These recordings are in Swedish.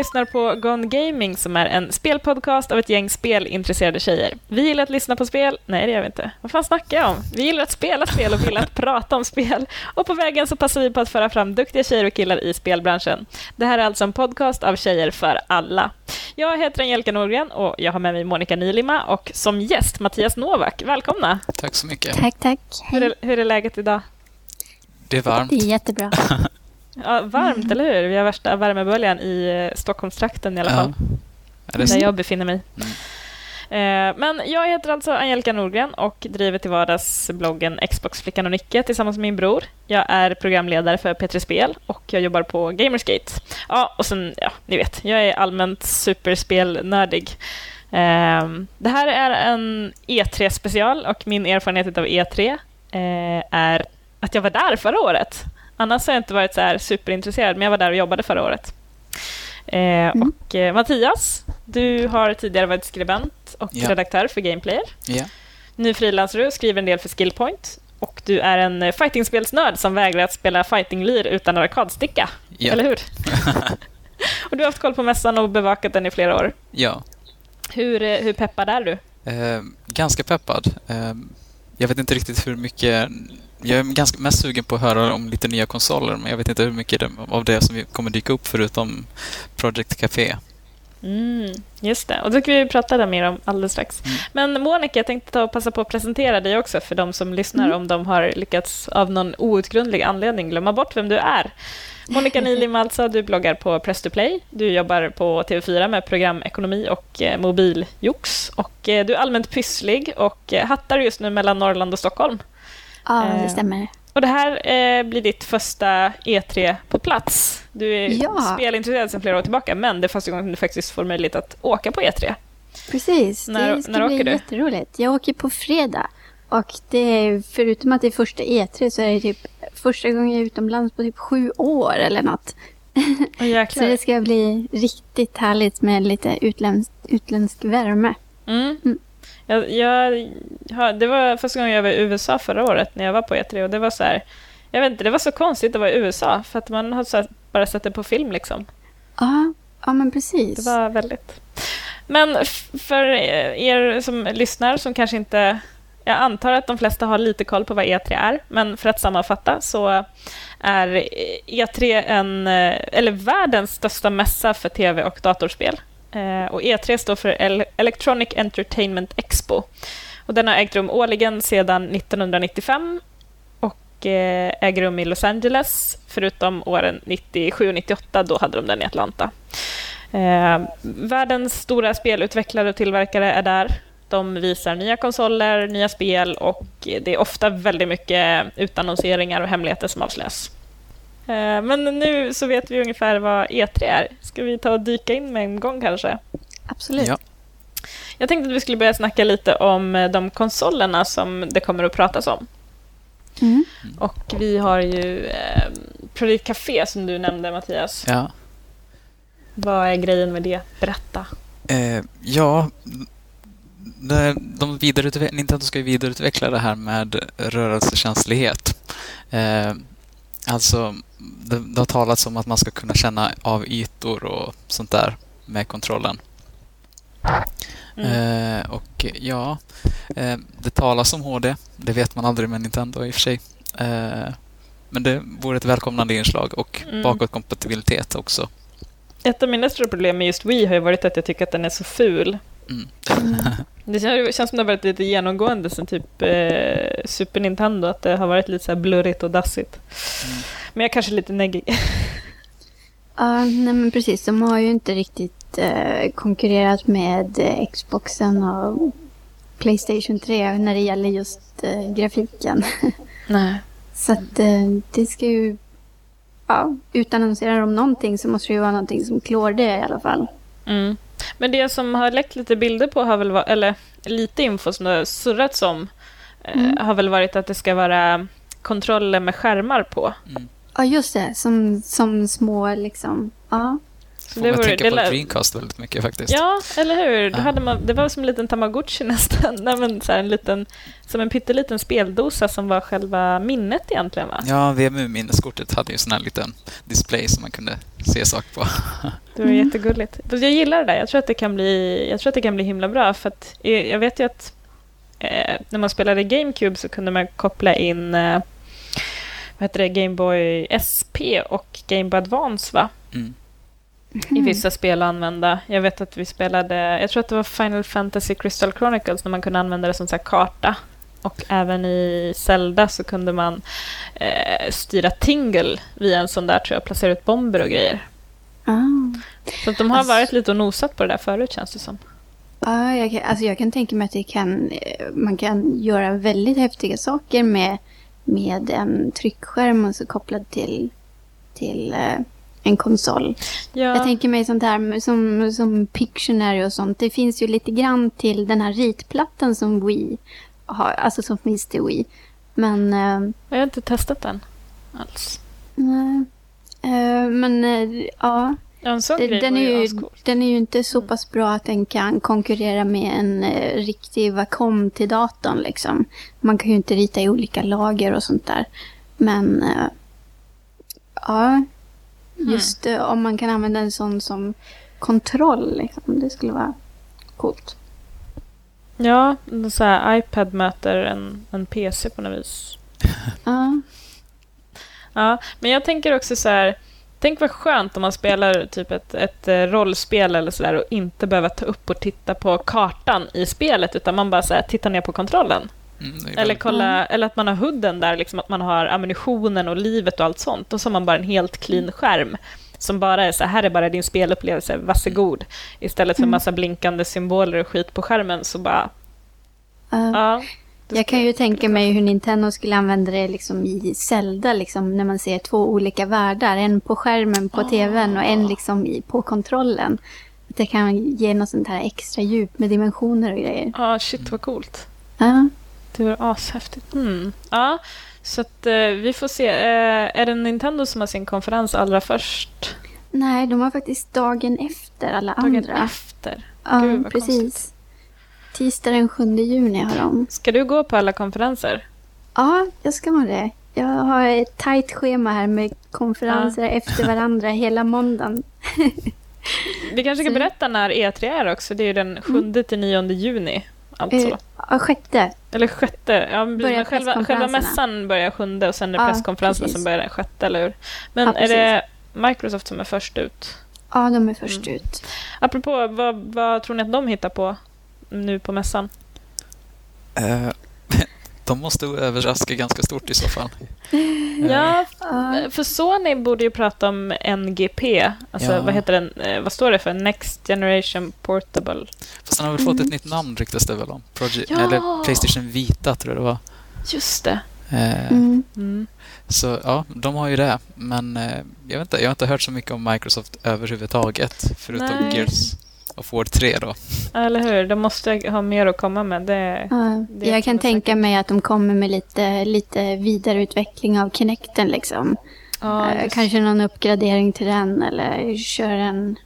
Lyssnar på Gone Gaming som är en spelpodcast av ett gäng spelintresserade tjejer. Vi gillar att lyssna på spel. Nej, det gör vi inte. Vad fan snackar jag om? Vi gillar att spela spel och vill att prata om spel. Och på vägen så passar vi på att föra fram duktiga tjejer och killar i spelbranschen. Det här är alltså en podcast av tjejer för alla. Jag heter Angelica Norgren och jag har med mig Monica Nilima och som gäst Mattias Novak. Välkomna! Tack så mycket. Tack, tack. Hur är, hur är läget idag? Det är varmt. Det är jättebra. Ja, varmt, mm. eller hur? Vi har värsta värmeböljan i eh, Stockholmstrakten i alla fall. Ja. Där jag befinner mig. Mm. Eh, men jag heter alltså Angelica Norgren och driver till vardags bloggen Xboxflickan och Nicke tillsammans med min bror. Jag är programledare för P3 Spel och jag jobbar på Gamersgate. Ja, och sen, ja, ni vet, jag är allmänt superspelnördig. Ehm, det här är en E3-special och min erfarenhet av E3 eh, är att jag var där förra året. Annars har jag inte varit så här superintresserad, men jag var där och jobbade förra året. Eh, mm. Och eh, Mattias, du har tidigare varit skribent och ja. redaktör för Gameplayer. Ja. Nu frilansar du och skriver en del för Skillpoint. Och du är en eh, fightingspelsnörd som vägrar att spela fightinglyr utan arkadsticka. Ja. Eller hur? och du har haft koll på mässan och bevakat den i flera år. Ja. Hur, eh, hur peppad är du? Eh, ganska peppad. Eh, jag vet inte riktigt hur mycket jag är ganska mest sugen på att höra om lite nya konsoler, men jag vet inte hur mycket av det som kommer dyka upp förutom Project Café. Mm, just det, och det ska vi prata där mer om alldeles strax. Mm. Men Monica, jag tänkte ta och passa på att presentera dig också för de som lyssnar, mm. om de har lyckats av någon outgrundlig anledning glömma bort vem du är. Monica Nilim alltså, du bloggar på Press to Play. Du jobbar på TV4 med programekonomi och eh, mobiljox. Och eh, du är allmänt pysslig och eh, hattar just nu mellan Norrland och Stockholm. Ja, det eh, stämmer. Och det här eh, blir ditt första E3 på plats. Du är ja. spelintresserad sedan flera år tillbaka, men det är första gången du faktiskt får möjlighet att åka på E3. Precis, när, det ska när bli du? jätteroligt. Jag åker på fredag. Och det förutom att det är första E3 så är det typ första gången jag är utomlands på typ sju år eller något. Oh, så det ska bli riktigt härligt med lite utländsk, utländsk värme. Mm. Mm. Jag, jag, det var första gången jag var i USA förra året när jag var på E3 och det var så här, jag vet inte, det var så konstigt att vara i USA för att man har så bara sett det på film liksom. Ja, ja men precis. Det var väldigt... Men för er som lyssnar som kanske inte... Jag antar att de flesta har lite koll på vad E3 är, men för att sammanfatta så är E3 en, eller världens största mässa för tv och datorspel. Eh, och E3 står för Electronic Entertainment Expo. Och den har ägt rum årligen sedan 1995 och eh, äger rum i Los Angeles, förutom åren 97 och 98, då hade de den i Atlanta. Eh, världens stora spelutvecklare och tillverkare är där. De visar nya konsoler, nya spel och det är ofta väldigt mycket utannonseringar och hemligheter som avslöjas. Eh, men nu så vet vi ungefär vad E3 är. Ska vi ta och dyka in med en gång kanske? Absolut. Ja. Jag tänkte att vi skulle börja snacka lite om eh, de konsolerna som det kommer att pratas om. Mm. Och vi har ju eh, Project Café som du nämnde Mattias. Ja. Vad är grejen med det? Berätta. Eh, ja, de Nintendo ska ju vidareutveckla det här med rörelsekänslighet. Eh, alltså, det, det har talats om att man ska kunna känna av ytor och sånt där med kontrollen. Mm. Eh, och ja, eh, det talas om HD. Det vet man aldrig med Nintendo i och för sig. Eh, men det vore ett välkomnande inslag och mm. bakåtkompatibilitet också. Ett av mina stora problem med just Wii har ju varit att jag tycker att den är så ful. Mm. det känns som det har varit lite genomgående sen typ eh, Super Nintendo, att det har varit lite så blurrigt och dassigt. Mm. Men jag är kanske lite neggig. Ja, nej men precis. De har ju inte riktigt eh, konkurrerat med eh, Xboxen och Playstation 3 när det gäller just eh, grafiken. Nej. Så att eh, det ska ju... Ja, utannonserar de någonting så måste det ju vara någonting som klår det i alla fall. Mm. Men det som har läckt lite bilder på har väl varit, eller lite info som det har surrats om, eh, mm. har väl varit att det ska vara kontroller med skärmar på. Mm. Ja, just det. Som, som små liksom... Ja. Får man tänka på Dreamcast väldigt mycket faktiskt. Ja, eller hur? Då hade man, det var som en liten tamagotchi nästan. Nej, men så en liten, som en pytteliten speldosa som var själva minnet egentligen va? Ja, VMU-minneskortet hade ju sån här liten display som man kunde se saker på. Det var mm. jättegulligt. jag gillar det där. Jag tror att det kan bli, jag tror att det kan bli himla bra. För att jag vet ju att eh, när man spelade GameCube så kunde man koppla in eh, vad heter det, Game Boy SP och Game Boy Advance va? Mm. I mm. vissa spel att använda. Jag vet att vi spelade, jag tror att det var Final Fantasy Crystal Chronicles när man kunde använda det som så karta. Och även i Zelda så kunde man eh, styra Tingle via en sån där, tror jag, placera ut bomber och grejer. Ah. Så de har alltså, varit lite och nosat på det där förut, känns det som. Ja, jag kan, alltså jag kan tänka mig att det kan, eh, man kan göra väldigt häftiga saker med med en tryckskärm och så kopplad till, till eh, en konsol. Ja. Jag tänker mig sånt här som, som Pictionary och sånt. Det finns ju lite grann till den här ritplattan som Wii har, alltså som finns till Wii. Men... Eh, jag har inte testat den alls. Nej. Eh, men eh, ja, en sån den, grej den, är ju, den är ju inte så pass bra att den kan konkurrera med en riktig Wacom till datorn. Liksom. Man kan ju inte rita i olika lager och sånt där. Men ja, mm. Just mm. om man kan använda en sån som kontroll, liksom, det skulle vara coolt. Ja, så här, iPad möter en, en PC på något vis. ja. Ja, men jag tänker också så här Tänk vad skönt om man spelar typ ett, ett eh, rollspel eller sådär och inte behöver ta upp och titta på kartan i spelet utan man bara så här, tittar ner på kontrollen. Mm, eller, kolla, eller att man har hudden där, liksom att man har ammunitionen och livet och allt sånt. Och så har man bara en helt clean skärm som bara är så här, är bara din spelupplevelse, varsågod. Istället för en mm. massa blinkande symboler och skit på skärmen så bara... Uh. Ja. Jag kan ju tänka mig hur Nintendo skulle använda det liksom i Zelda, liksom, när man ser två olika världar. En på skärmen på oh. tvn och en liksom i, på kontrollen. Det kan ge något sånt här extra djup med dimensioner och grejer. Ja, ah, shit vad coolt. Ja. Det var ashäftigt. Mm. Ja, så att uh, vi får se. Uh, är det Nintendo som har sin konferens allra först? Nej, de har faktiskt dagen efter alla dagen andra. Dagen efter? Ja, Gud, precis. Konstigt. Tisdag den 7 juni har de. Ska du gå på alla konferenser? Ja, jag ska nog det. Jag har ett tajt schema här med konferenser ja. efter varandra hela måndagen. Vi kanske ska berätta när E3 är också. Det är den 7 mm. till 9 juni. Alltså. Ja, sjätte. Eller sjätte. Ja, men själva, själva mässan börjar sjunde och sen är det ja, presskonferenserna som börjar den sjätte, eller hur? Men ja, är det Microsoft som är först ut? Ja, de är först mm. ut. Apropå, vad, vad tror ni att de hittar på nu på mässan? Uh, de måste överraska ganska stort i så fall. ja, för Sony borde ju prata om NGP. Alltså, ja. vad heter den? Eh, vad står det för? Next Generation Portable. Fast den har väl mm. fått ett nytt namn ryktas det väl om? Proje ja. Eller Playstation Vita tror jag det var. Just det. Uh, mm. Mm. Så ja, de har ju det. Men jag, vet inte, jag har inte hört så mycket om Microsoft överhuvudtaget. Förutom Nej. Gears of War 3 då. Eller hur, de måste ha mer att komma med. Det, ja, det jag kan tänka säkert. mig att de kommer med lite, lite vidareutveckling av Kinecten liksom. Ja, uh, kanske någon uppgradering till den eller kör en...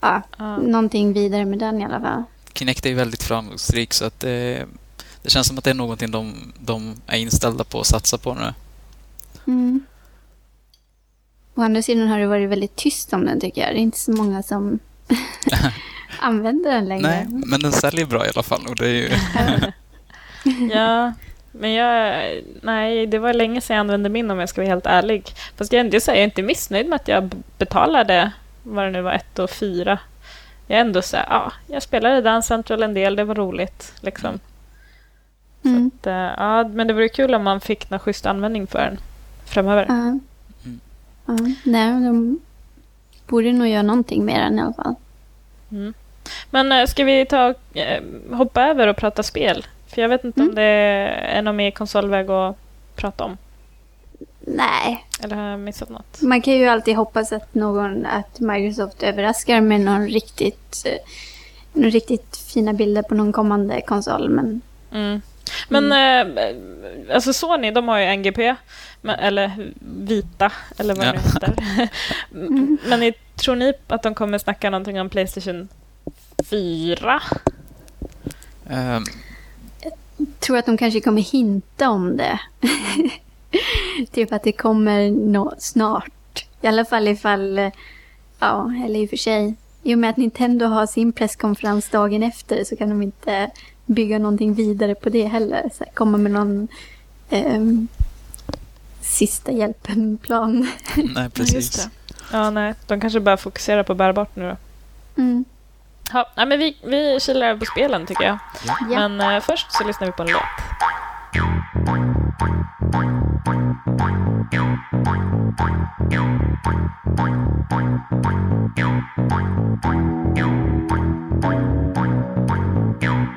Ja, ja. någonting vidare med den i alla fall. Kinect är ju väldigt framgångsrik så att det, det känns som att det är någonting de, de är inställda på att satsa på nu. Mm. Å andra sidan har det varit väldigt tyst om den tycker jag. Det är inte så många som använder den längre. Nej, men den säljer bra i alla fall. Och det är ju ja, men jag... Nej, det var länge sedan jag använde min om jag ska vara helt ärlig. Fast jag, ändå, jag är inte missnöjd med att jag betalade vad det nu var, ett och fyra. Jag är ändå så här, ja, jag spelade Dance Central en del, det var roligt. Liksom. Mm. Att, eh, ja, men det vore kul om man fick någon schysst användning för den framöver. Uh. Mm. Uh. Nej, de borde nog göra någonting med den i alla fall. Mm. Men äh, ska vi ta äh, hoppa över och prata spel? För jag vet inte mm. om det är någon mer konsolväg att prata om. Nej. Eller har jag missat något? Man kan ju alltid hoppas att någon, att Microsoft överraskar med någon riktigt, eh, någon riktigt fina bilder på någon kommande konsol. Men, mm. Men mm. Eh, alltså Sony, de har ju NGP, men, eller vita, eller vad ja. det heter. men tror ni att de kommer snacka någonting om Playstation 4? Ehm, tror att de kanske kommer hinta om det. typ att det kommer nå snart. I alla fall ifall, eh, ja, eller i och för sig. I och med att Nintendo har sin presskonferens dagen efter så kan de inte bygga någonting vidare på det heller. Så här, komma med någon ehm, sista hjälpen-plan. nej, precis. Ja, nej. De kanske bara fokuserar på bärbart nu då. Mm. Ja, nej, men vi, vi kilar över på spelen tycker jag. Ja. Men eh, först så lyssnar vi på en låt. Ja,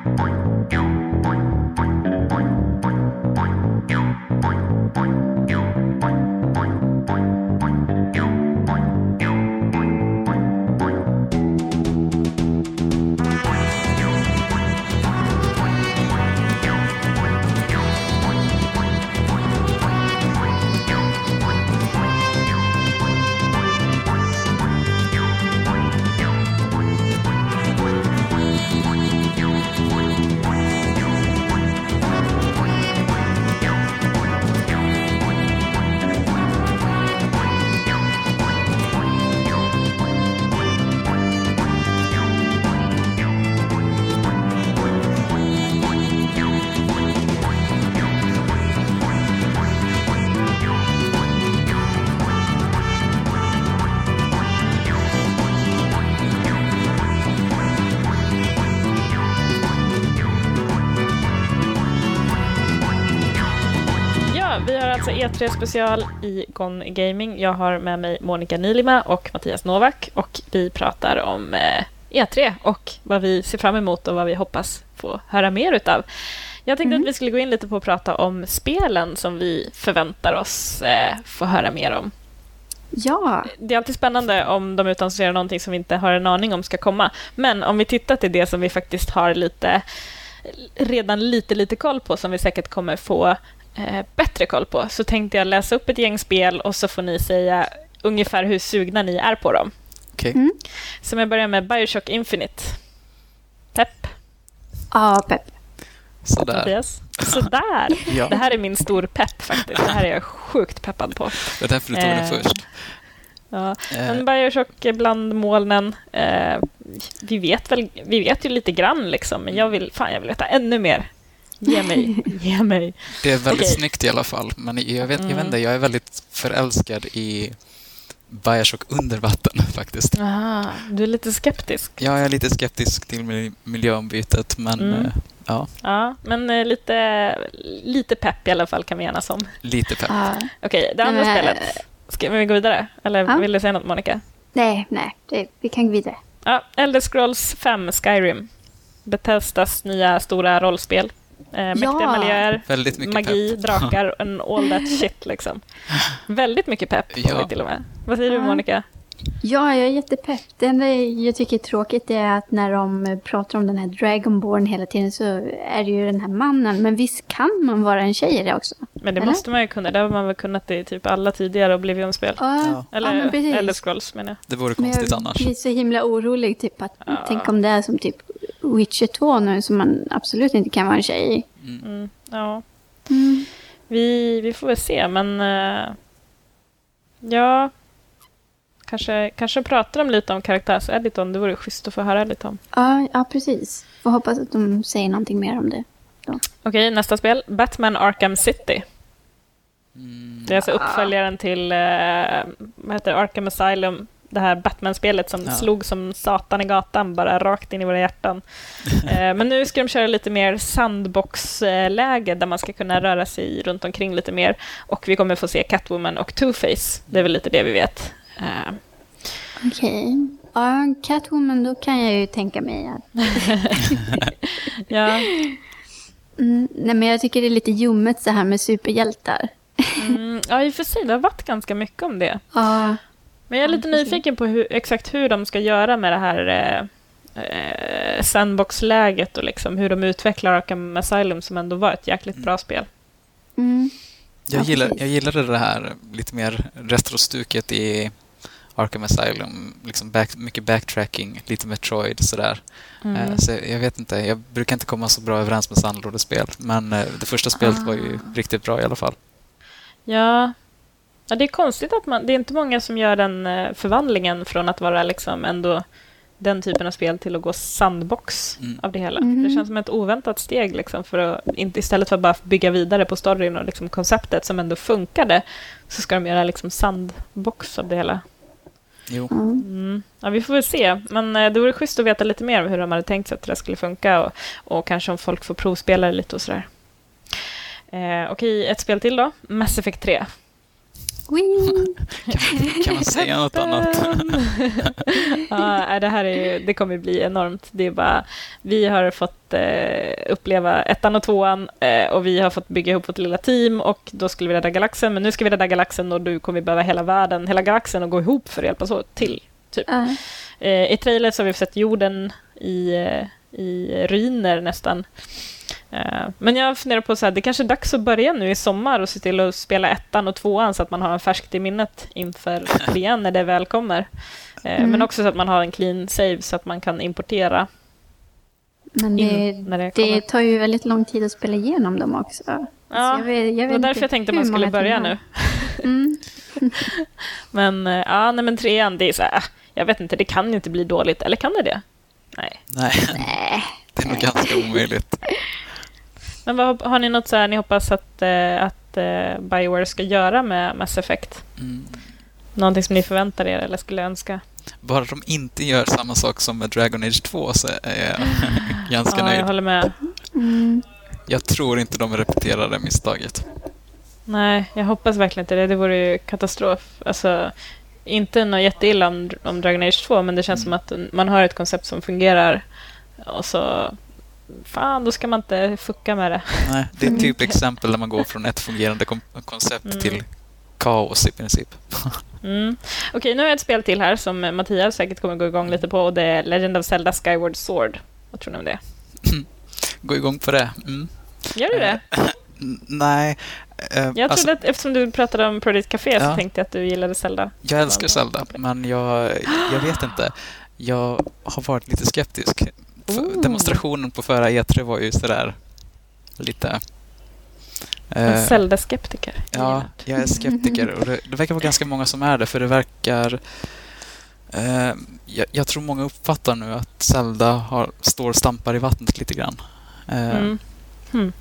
E3 special i Gone Gaming. Jag har med mig Monica Nilima och Mattias Novak och vi pratar om eh, E3 och vad vi ser fram emot och vad vi hoppas få höra mer utav. Jag tänkte Mm. att vi skulle gå in lite på att prata om spelen som vi förväntar oss eh, få höra mer om. ja, Det är alltid spännande om de utannonserar någonting som vi inte har en aning om ska komma. Men om vi tittar till det som vi faktiskt har lite redan lite, lite koll på som vi säkert kommer få eh, bättre koll på så tänkte jag läsa upp ett gäng spel och så får ni säga ungefär hur sugna ni är på dem. Okej. Mm. Så jag börjar med Bioshock Infinite. Pepp, ja, pepp. Sådär. Mattias? Sådär! Ja, Det här är min stor pepp faktiskt. Det här är jag sjukt peppad på. det är därför du tog den Eh, först. Ja. Eh, Men Bioshock bland molnen. Eh, vi vet väl, vi vet ju lite grann liksom, men jag vill, fan jag vill veta ännu mer. Ge mig, ge mig. Det är väldigt Okej. snyggt i alla fall, men jag vet, jag Mm. vet inte, jag är väldigt förälskad i Bioshock under vatten faktiskt. Aha, du är lite skeptisk. Jag är lite skeptisk till mil- miljöombytet, men Mm. eh, ja, Ja, men eh, lite, lite pepp i alla fall kan vi enas om. lite pepp. Ja. Okej, det andra men- spelet. Ska vi gå vidare? Eller Ja. vill du säga något, Monica? nej, nej, det, vi kan gå vidare. Ja, Elder Scrolls 5 Skyrim. Bethesdas nya stora rollspel. Eh, mäktiga Ja. miljöer, Väldigt mycket magi, pepp. drakar and all that shit liksom. Väldigt mycket pepp får Ja. vi till och med. Vad säger du. Monica? Ja, jag är jättepepp. Det enda jag tycker är tråkigt är att när de pratar om den här Dragonborn hela tiden så är det ju den här mannen. Men visst kan man vara en tjej i det också? Men det Eller? måste man ju kunna. Det har man väl kunnat i typ alla tidigare Oblivion-spel. Ja, Ja. Eller ja men. Elder Scrolls menar jag. Det vore Men konstigt jag annars. blir så himla orolig. Typ att, Ja. Tänk om det är som typ Witcher 2 nu som man absolut inte kan vara en tjej i. Mm. Mm, ja, Mm. vi, vi får väl se, men... eh, ja... Kanske, kanske pratar de lite om karaktärs-editon. Det vore schysst att få höra lite om. Ja, ja, precis. Får hoppas att de säger någonting mer om det. Okej, nästa spel. Batman Arkham City. Mm. Det är alltså uppföljaren till eh, vad heter? Arkham Asylum. Det här Batman-spelet som Ja. slog som satan i gatan, bara rakt in i våra hjärtan. eh, men nu ska de köra lite mer sandbox-läge där man ska kunna röra sig runt omkring lite mer. Och vi kommer få se Catwoman och Two-Face. Det är väl lite det vi vet. Eh, Okej. Ja, Catwoman, då kan jag ju tänka mig att... ja, Mm, nej, men jag tycker det är lite ljummet så här med superhjältar. mm, ja, i och för sig, det har varit ganska mycket om det. Ja, Men jag är Ja, lite precis. nyfiken på hur, exakt hur de ska göra med det här eh, eh, sandbox-läget och liksom hur de utvecklar Arkham Asylum som ändå var ett jäkligt bra spel. mm, Jag, Ja, gillar, jag gillade det här lite mer retrostuket i Arkham Asylum. Liksom back, mycket backtracking, lite Metroid sådär. Mm. Eh, så jag vet inte, jag brukar inte komma så bra överens med sandlådespel. Men eh, det första spelet var ju Ah. riktigt bra i alla fall. Ja. ja, det är konstigt att man... Det är inte många som gör den eh, förvandlingen från att vara liksom ändå den typen av spel till att gå sandbox Mm. av det hela. Mhm. Det känns som ett oväntat steg liksom för att, inte, istället för att bara bygga vidare på storyn och liksom konceptet som ändå funkade så ska de göra liksom sandbox av det hela. Jo. Ja. Mm. Ja, vi får väl se. Men eh, det vore schysst att veta lite mer om hur de hade tänkt sig att det skulle funka och, och kanske om folk får provspela det lite och sådär. Eh, Okej, ett spel till då. Mass Effect 3. Kan, kan man säga något annat? ja, nej, det här är det kommer bli enormt. Det är bara, vi har fått eh, uppleva ettan och tvåan eh, och vi har fått bygga ihop vårt lilla team och då skulle vi rädda galaxen, men nu ska vi rädda galaxen och nu kommer vi behöva hela världen, hela galaxen och gå ihop för att hjälpas åt till. Ja. Eh, I trailern så har vi sett jorden i, i ruiner nästan. Eh, men jag funderar på så här, det kanske är dags att börja nu i sommar och se till att spela ettan och tvåan så att man har en färskt i minnet inför trean när det väl kommer. Eh, Mm. Men också så att man har en clean save så att man kan importera Men det, när det kommer. det tar ju väldigt lång tid att spela igenom dem också. Ja, Så jag vet, jag det vet var därför jag tänkte hur man skulle börja nu. Mm. Men, eh, ja, nej, men trean, det är så här, ah, jag vet inte, det kan ju inte bli dåligt. Eller kan det det? Nej. Nej, Nej. det är nog ganska omöjligt. Men vad, har ni något så här ni hoppas att, eh, att eh, Bioware ska göra med Mass Effect? Mm. Någonting som ni förväntar er eller skulle önska? Bara de inte gör samma sak som med Dragon Age 2 så är jag ganska ja, nöjd. jag håller med. Mm. Jag tror inte de repeterar det misstaget. Nej, jag hoppas verkligen inte det. Det vore ju katastrof. Alltså, inte något jätteilla om, om Dragon Age 2, men det känns Mm. som att man har ett koncept som fungerar och så... Fan, då ska man inte fucka med det. Nej, det är ett typexempel när man går från ett fungerande koncept Mm. till kaos i princip. Mm. Okej, nu har jag ett spel till här som Mattias säkert kommer gå igång lite på och det är Legend of Zelda Skyward Sword. Vad tror ni om det? Gå igång på det. Mm. Gör du det? N- Nej. eh, Jag alltså, trodde att eftersom du pratade om Project Café så Ja. tänkte jag att du gillade Zelda. jag älskar Zelda, men jag, jag vet inte. Jag har varit lite skeptisk. Demonstrationen på förra E3 var ju sådär lite... En eh, Zelda-skeptiker. Ja, jag är skeptiker och det, det verkar vara ganska många som är det för det verkar... Eh, jag, jag tror många uppfattar nu att Zelda har, står och stampar i vattnet lite grann. Eh, Mm. Hmm.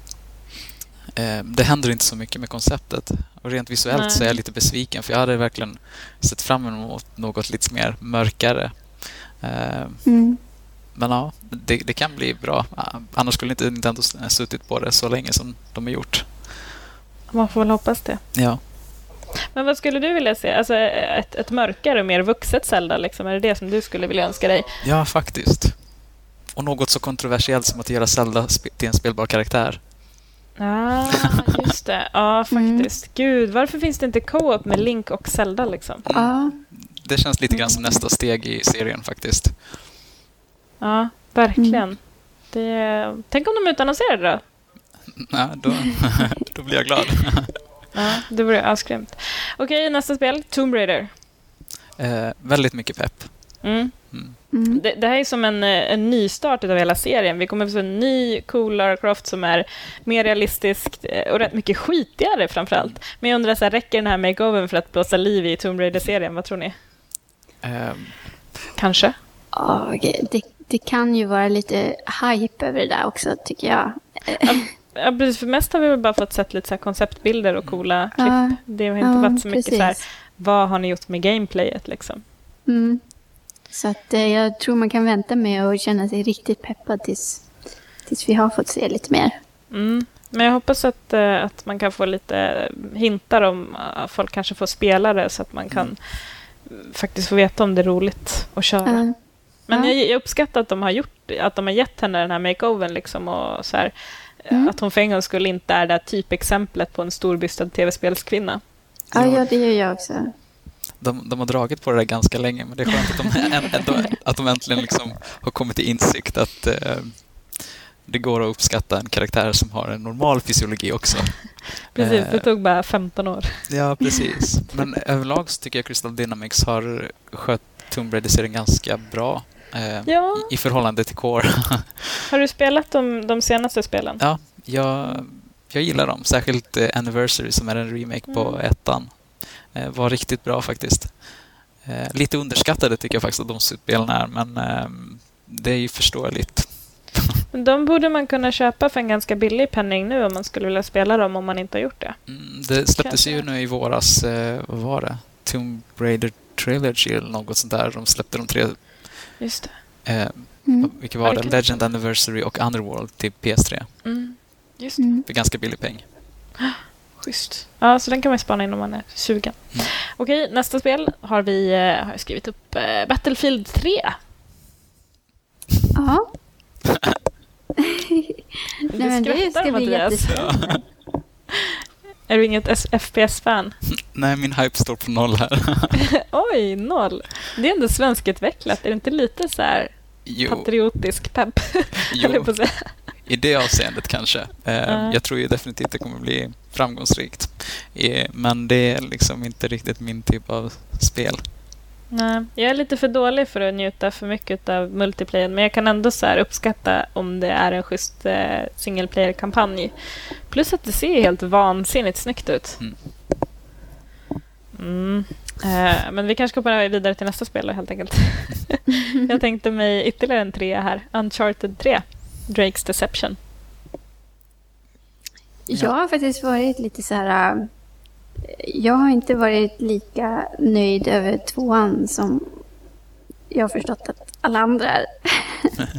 eh, det händer inte så mycket med konceptet. Och rent visuellt Nej. så är jag lite besviken för jag hade verkligen sett fram emot något lite mer mörkare. Eh, Mm. Men ja, det, det kan bli bra. Ah, Annars skulle inte Nintendo suttit på det så länge som de har gjort. Man får väl hoppas det. Ja. Men vad skulle du vilja se? Alltså ett, ett mörkare och mer vuxet Zelda, liksom. är det det som du skulle vilja önska dig? Ja, faktiskt. Och något så kontroversiellt som att göra Zelda till en spelbar karaktär. Ja, ah, just det. Ja, Mm. faktiskt. Gud, varför finns det inte co-op med Link och Zelda liksom? Ja. Det känns lite grann som nästa steg i serien faktiskt. Ja, verkligen. Det, tänk om de utannonserar det då? Ja, då, då blir jag glad. Ja, det vore asgrymt. Okej, nästa spel. Tomb Raider. Eh, väldigt mycket pepp. Mm. Mm. Mm. Det, det här är som en, eh, en nystart av hela serien. Vi kommer få en ny cool Lara Croft som är mer realistisk eh, och rätt mycket skitigare framför allt. Men jag undrar, så här, räcker den här makeovern för att blåsa liv i Tomb Raider-serien? Vad tror ni? Eh, Kanske? Ja, okej. det, det kan ju vara lite hype över det där också, tycker jag. Ja, precis. För mest har vi väl bara fått sett lite så konceptbilder och coola klipp. Ja, Det har inte varit så mycket så här, precis. vad har ni gjort med gameplayet liksom? Mm. Så att, eh, jag tror man kan vänta med att känna sig riktigt peppad tills, tills vi har fått se lite mer. Mm. Men jag hoppas att, eh, att man kan få lite hintar om att folk kanske får spela det så att man kan mm, faktiskt få veta om det är roligt att köra. Men Ja. jag, jag uppskattar att de har gjort att de har gett henne den här makeovern liksom och så här, Mm. att hon för en gång skulle inte är det här typexemplet på en storbystad tv-spelskvinna. Ja, ja, det gör jag också. de, de har dragit på det där ganska länge, men det är skönt att de, att de äntligen liksom har kommit till insikt att eh, det går att uppskatta en karaktär som har en normal fysiologi också. Precis, det Eh, tog bara 15 år. Ja, precis. Men överlag så tycker jag Crystal Dynamics har skött Tomb Raider-serien ganska bra eh, Ja. i, i förhållande till Core. Har du spelat de, de senaste spelen? ja, jag, jag gillar dem. Särskilt eh, Anniversary som är en remake på Mm. ettan. Eh, var riktigt bra faktiskt. Eh, lite underskattade tycker jag faktiskt att de spelen är, men eh, det är ju förståeligt. De borde man kunna köpa för en ganska billig penning nu om man skulle vilja spela dem om man inte har gjort det. Mm, det släpptes Kanske. ju nu i våras, eh, vad var det? Tomb Raider Trilogy eller något sånt där. De släppte de tre, Just det. eh, Mm. vilka Ja, var det det? kan- Legend Anniversary och Underworld till PS3 Mm. Just det. Mm. för ganska billig peng. Schysst. Ja, så den kan man spana in om man är sugen. Mm. Okej, nästa spel har vi eh, har jag skrivit upp eh, Battlefield 3. Ja, Nej, men det ska bli jättespännande. Är du inget FPS-fan? Nej, min hype står på noll här. Oj, noll. Det är ändå svenskutvecklat. Är det inte lite så här jo, patriotisk pepp? jo, på att säga. i det avseendet kanske. Ja. Jag tror ju definitivt det kommer bli framgångsrikt. Eh, men det är liksom inte riktigt min typ av spel. Nej, jag är lite för dålig för att njuta för mycket av multiplayer, men jag kan ändå så här uppskatta om det är en schysst eh, single player-kampanj. Plus att det ser helt vansinnigt snyggt ut. Mm. Mm. Eh, men vi kanske ska bara vidare till nästa spel då, helt enkelt. jag tänkte mig ytterligare en trea här. Uncharted 3. Drake's Deception. Jag har faktiskt varit lite så här... Jag har inte varit lika nöjd över tvåan som jag har förstått att alla andra är.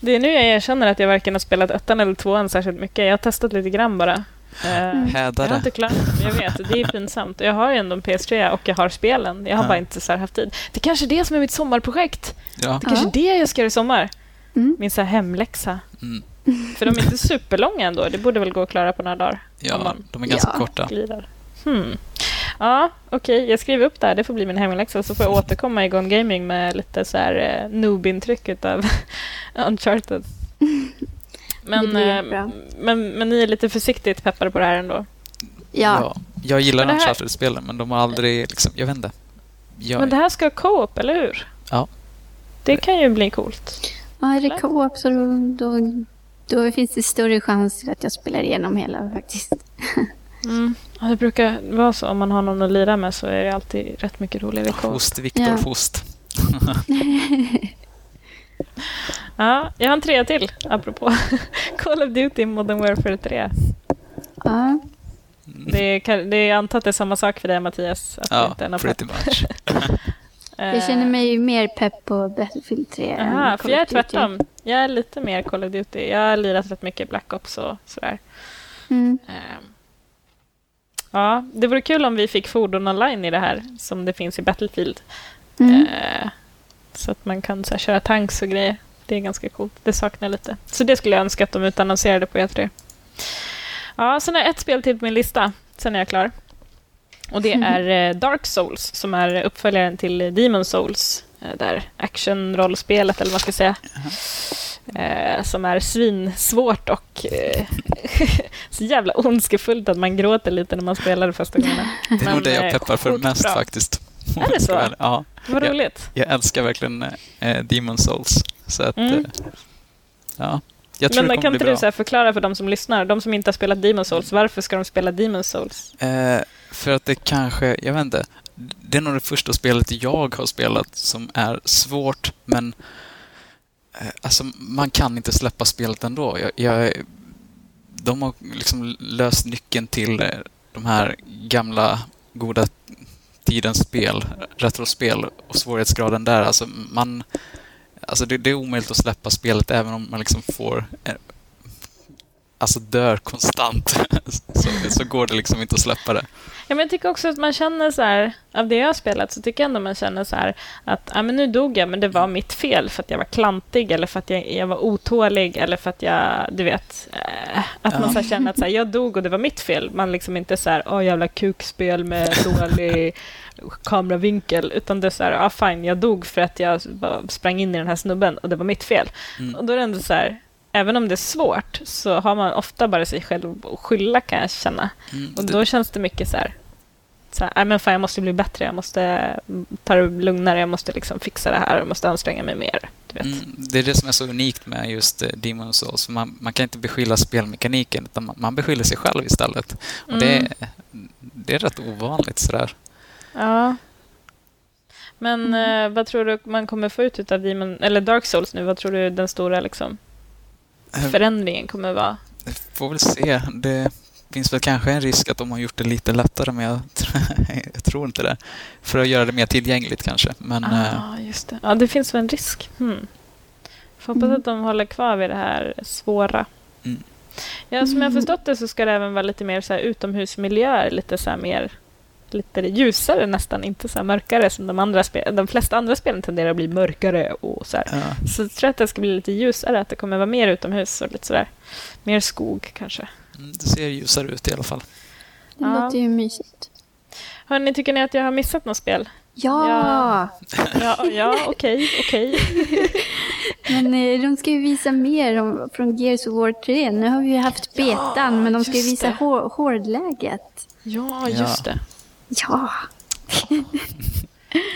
Det är nu jag erkänner att jag varken har spelat ettan eller tvåan särskilt mycket. Jag har testat lite grann bara. Eh, Jag har Hädare. inte klarat det, jag vet. Det är pinsamt. Jag har ju ändå en PS3 och jag har spelen. Jag har Ja. bara inte så här haft tid. Det kanske är det som är mitt sommarprojekt. Ja. Det kanske är det jag ska göra i sommar. Mm. Min så här hemläxa. Mm. För de är inte superlånga ändå. Det borde väl gå att klara på några dagar. ja, man de är ganska Ja. korta. glider. Hmm. Ja, okej. Jag skriver upp det här. Det får bli min hemläxa. Så får jag återkomma i Gone Gaming med lite så här eh, noob-intryck av Uncharted. Men, eh, men, men ni är lite försiktigt peppade på det här ändå? Ja, Jag gillar här- Uncharted-spelen, men de har aldrig... Liksom, jag vet inte. Jag, Men det här ska co-op, eller hur? Ja. Det kan ju bli coolt. ja är det co-op så då, då, då finns det större chans att jag spelar igenom hela faktiskt. Mm. Ja, det brukar vara så. Om man har någon att lira med så är det alltid rätt mycket roligare. Host, Viktor, Ja. Host. Ja, jag har en trea till, apropå Call of Duty Modern Warfare 3. Ja. Det är, kan- det är, jag antar att det är samma sak för dig, Mattias. Att Ja, inte pretty much. Jag känner mig ju mer pepp på Battlefield 3 än Aha, Call för jag är tvärtom. Jag är lite mer Call of Duty. Jag har lirat rätt mycket Black Ops och sådär. Mm. Ehm. Ja, det vore kul om vi fick fordon online i det här, som det finns i Battlefield. Mm. Eh, så att man kan så här, köra tanks och grejer. Det är ganska coolt. Det saknar jag lite. Så det skulle jag önska att de utannonserade på E3. Ja, sen har jag ett spel till på min lista. Sen är jag klar. Och det är eh, Dark Souls, som är uppföljaren till Demon Souls. Eh, där action-rollspelet, eller vad man ska säga. Eh, som är svinsvårt och eh, så jävla ondskefullt att man gråter lite när man spelar det första gången. Det är nog det jag eh, peppar för mest bra. faktiskt. Är det så? Ja, Vad roligt. jag älskar verkligen eh, Demon Souls. Så att, Mm. eh, ja. Jag Men det kan inte du så förklara för de som lyssnar, de som inte har spelat Demon Souls, varför ska de spela Demon Souls? Eh, för att det kanske, jag vet inte. Det är nog det första spelet jag har spelat som är svårt, men eh, alltså man kan inte släppa spelet ändå. Jag, jag, de har liksom löst nyckeln till eh, de här gamla goda tidens spel, retrospel och svårighetsgraden där. Alltså man, alltså det, det är omöjligt att släppa spelet även om man liksom får eh, alltså dör konstant så, så går det liksom inte att släppa det. Ja, men jag tycker också att man känner så här, av det jag har spelat, så tycker jag ändå man känner så här att ja, men nu dog jag, men det var mitt fel för att jag var klantig eller för att jag, jag var otålig eller för att jag, du vet, eh, att man så känner att så här, jag dog och det var mitt fel. Man liksom inte så här, åh jävla kukspel med dålig kameravinkel, utan det är så här, ja fine, jag dog för att jag sprang in i den här snubben och det var mitt fel. Mm. Och då är det ändå så här, även om det är svårt så har man ofta bara sig själv att skylla kan jag känna. Mm, Och det- då känns det mycket så här, så här "Nej, men fan, jag måste bli bättre, jag måste ta det lugnare, jag måste liksom fixa det här, jag måste anstränga mig mer. Du vet. Mm, det är det som är så unikt med just eh, Demon's Souls. Man, man kan inte beskylla spelmekaniken, utan man, man beskyller sig själv istället. Och det, Mm. är, det är rätt ovanligt sådär. Ja. Men Mm. eh, vad tror du man kommer få ut av Demon, eller Dark Souls nu? Vad tror du den stora liksom, Eh, förändringen kommer vara? Får väl se. Det finns väl kanske en risk att de har gjort det lite lättare, men jag, jag tror inte det. För att göra det mer tillgängligt kanske. Men eh, ah, just det. Ja, det finns väl en risk. Hmm. Får hoppas Mm. att de håller kvar vid det här svåra. Mm. Ja, som jag har förstått det så ska det även vara lite mer så här utomhusmiljöer, lite så här mer lite ljusare nästan, inte så mörkare som de andra spelen. De flesta andra spelen tenderar att bli mörkare och så ja, Så jag tror att det ska bli lite ljusare, att det kommer vara mer utomhus och lite sådär. Mer skog kanske. Mm, det ser ljusare ut i alla fall. Det Ja. låter ju mysigt. Hörni, tycker ni att jag har missat något spel? Ja! Ja. Ja, ja okej, okej. Men eh, de ska ju visa mer om, från Gears of War 3. Nu har vi ju haft betan, men de ska ju visa hår- hårdläget. Ja, Ja. just det. Ja!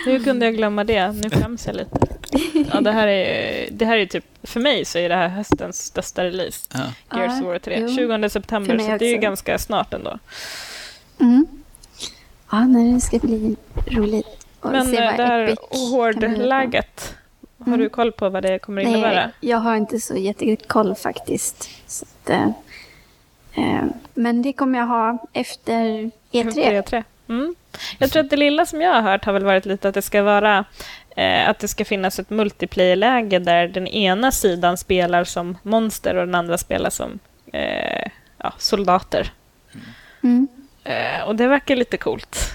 Hur kunde jag glömma det? Nu skäms jag lite. Ja, det här är det här är typ, för mig så är det här höstens största release. Ja. Gears of War 3. jo. 20 september, så det är ju ganska snart ändå. Mm. Ja, nej, det ska bli roligt att Men se eh, vad det här hårdläget, har Mm. du koll på vad det kommer innebära? Nej, jag har inte så jättekoll faktiskt. Så att, eh, eh, men det kommer jag ha efter E E3. E3. Mm. Jag tror att det lilla som jag har hört har väl varit lite att det ska vara eh, att det ska finnas ett multiplayer-läge där den ena sidan spelar som monster och den andra spelar som eh, ja, soldater. Mm. Eh, och det verkar lite coolt.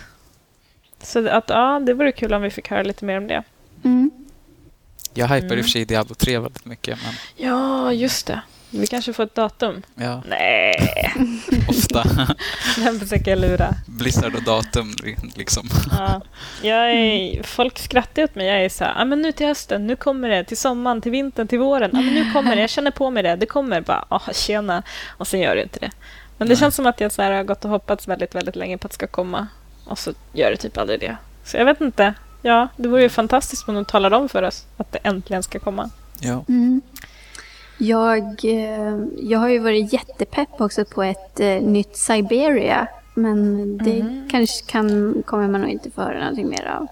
Så att, ja, det vore kul om vi fick höra lite mer om det. Mm. Jag hypar i Mm. och för sig Diablo 3 väldigt mycket, men Ja, just det. Vi kanske får ett datum. ja, Nej, ofta den försöker jag lura. Blizzard och datum liksom. Ja. Jag är, folk skrattar åt mig. Jag är så här, ah, men nu till hösten, nu kommer det, till sommaren, till vintern, till våren. Ah, men nu kommer det, jag känner på mig det. Det kommer bara, ah, tjena. Och sen gör det inte det. Men det Nej. känns som att jag så här, har gått och hoppats väldigt, väldigt länge på att det ska komma. Och så gör det typ aldrig det. Så jag vet inte. Ja, det vore ju fantastiskt om de talade om för oss att det äntligen ska komma. Ja. Mm. Jag, eh, jag har ju varit jättepepp också på ett eh, nytt Siberia. Men det Mhm. kanske kan, kommer man nog inte få höra någonting mer av.